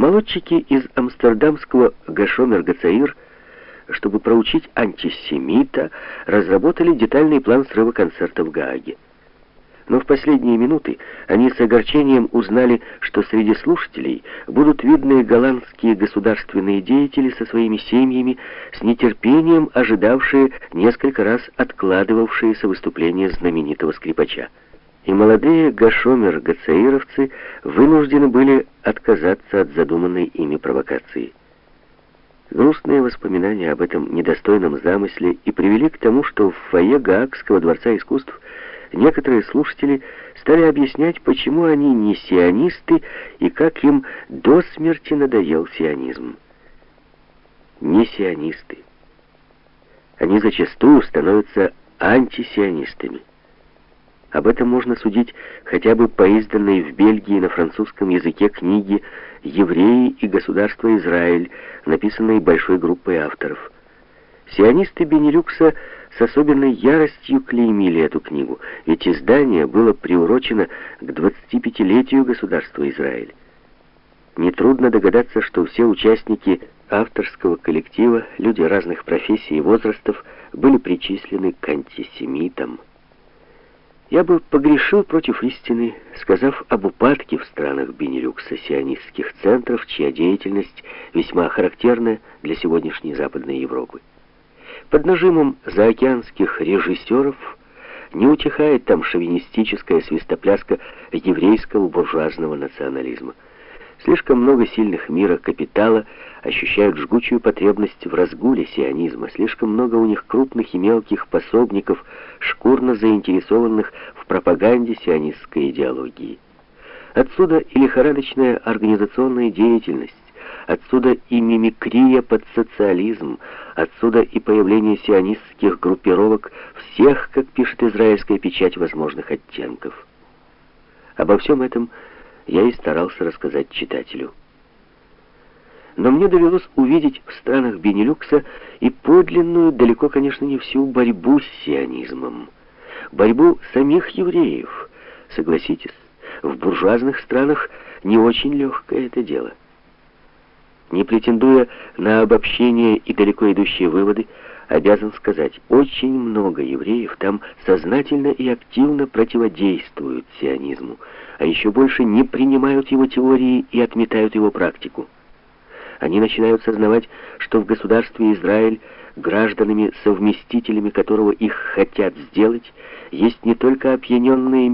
Молодчики из амстердамского Гашомер Гацаир, чтобы проучить антисемита, разработали детальный план срыва концерта в Гааге. Но в последние минуты они с огорчением узнали, что среди слушателей будут видны голландские государственные деятели со своими семьями, с нетерпением ожидавшие несколько раз откладывавшиеся выступления знаменитого скрипача. И молодые гашомер-гацаировцы вынуждены были отказаться от задуманной ими провокации. Грустные воспоминания об этом недостойном замысле и привели к тому, что в фойе Гаагского дворца искусств некоторые слушатели стали объяснять, почему они не сионисты и как им до смерти надоел сионизм. Не сионисты. Они зачастую становятся антисионистами. Об этом можно судить хотя бы по изданной в Бельгии на французском языке книге «Евреи и государство Израиль», написанной большой группой авторов. Сионисты Бенилюкса с особенной яростью клеймили эту книгу, ведь издание было приурочено к 25-летию государства Израиль. Нетрудно догадаться, что все участники авторского коллектива, люди разных профессий и возрастов, были причислены к антисемитам. Я бы погрешил против истины, сказав об упадке в странах Бенилюкса сионистских центров, чья деятельность весьма характерна для сегодняшней Западной Европы. Под нажимом заокеанских режиссеров не утихает там шовинистическая свистопляска еврейского буржуазного национализма. Слишком много сильных мира капитала ощущают жгучую потребность в разгуле сионизма. Слишком много у них крупных и мелких пособников, шкурно заинтересованных в пропаганде сионистской идеологии. Отсюда и лихорадочная организационная деятельность, Отсюда и мимикрия под социализм, отсюда и появление сионистских группировок всех, как пишет израильская печать, возможных оттенков. Обо всем этом я и старался рассказать читателю. Но мне довелось увидеть в странах Бенилюкса и подлинную, далеко, конечно, не всю, борьбу с сионизмом. Борьбу самих евреев. Согласитесь, в буржуазных странах не очень легкое это дело. Не претендуя на обобщение и далеко идущие выводы, обязан сказать, очень много евреев там сознательно и активно противодействуют сионизму, а еще больше не принимают его теории и отметают его практику. Они начинают сознавать, что в государстве Израиль гражданами-совместителями которого их хотят сделать, есть не только опьяненные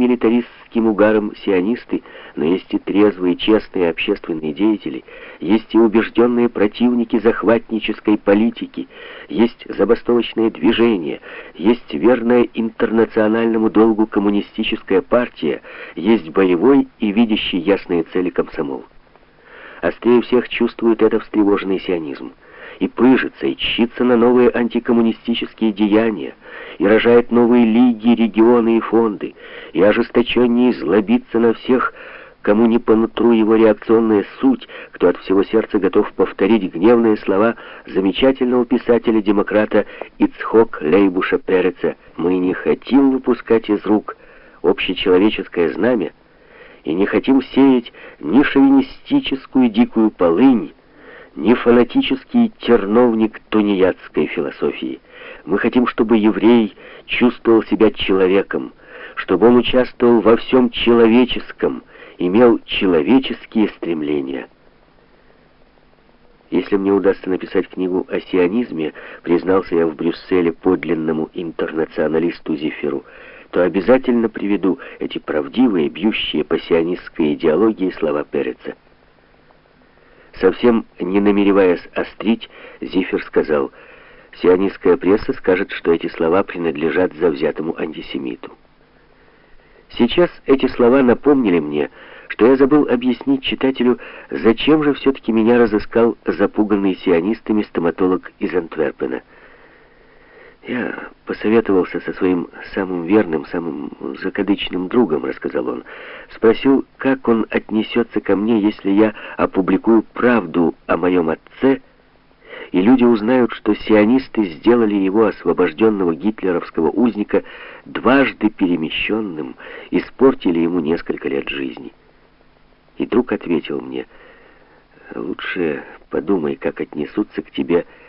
милитаристским угаром сионисты, но есть и трезвые, честные общественные деятели, есть и убежденные противники захватнической политики, есть забастовочное движение, есть верная интернациональному долгу коммунистическая партия, есть боевой и видящий ясные цели комсомол. Острее всех чувствует это встревоженный сионизм и пыжится, и чщится на новые антикоммунистические деяния, и рожает новые лиги, регионы и фонды, и ожесточеннее злобится на всех, кому не по нутру его реакционная суть, кто от всего сердца готов повторить гневные слова замечательного писателя-демократа Ицхок Лейбуша Переца «Мы не хотим выпускать из рук общечеловеческое знамя и не хотим сеять ни шовинистическую дикую полынь, не фанатический терновник тунеядской философии. Мы хотим, чтобы еврей чувствовал себя человеком, чтобы он участвовал во всем человеческом, имел человеческие стремления. Если мне удастся написать книгу о сионизме, признался я в Брюсселе подлинному интернационалисту Зефиру, то обязательно приведу эти правдивые, бьющие по сионистской идеологии слова Переца. Совсем не намереваясь острить, Зифер сказал, «Сионистская пресса скажет, что эти слова принадлежат завзятому антисемиту». Сейчас эти слова напомнили мне, что я забыл объяснить читателю, зачем же все-таки меня разыскал запуганный сионистами стоматолог из Антверпена – «Я посоветовался со своим самым верным, самым закадычным другом», — рассказал он. Спросил, как он отнесется ко мне, если я опубликую правду о моем отце, и люди узнают, что сионисты сделали его освобожденного гитлеровского узника дважды перемещенным, испортили ему несколько лет жизни. И друг ответил мне, Лучше подумай, как отнесутся к тебе